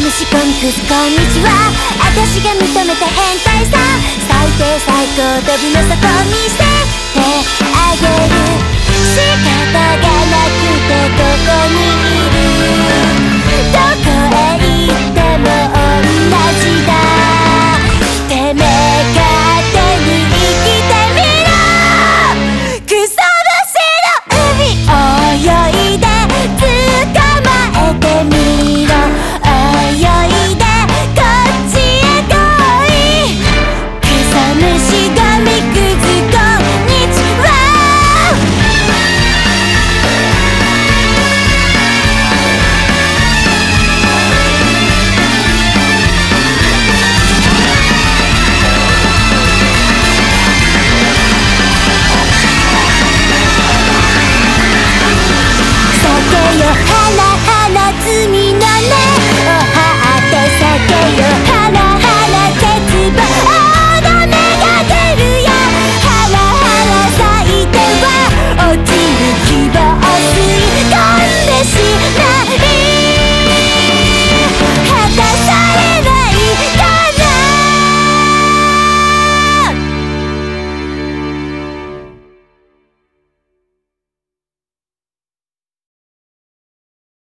クスこんにちは。私が認めた変態さ。最低最高飛びの底見せてあげる。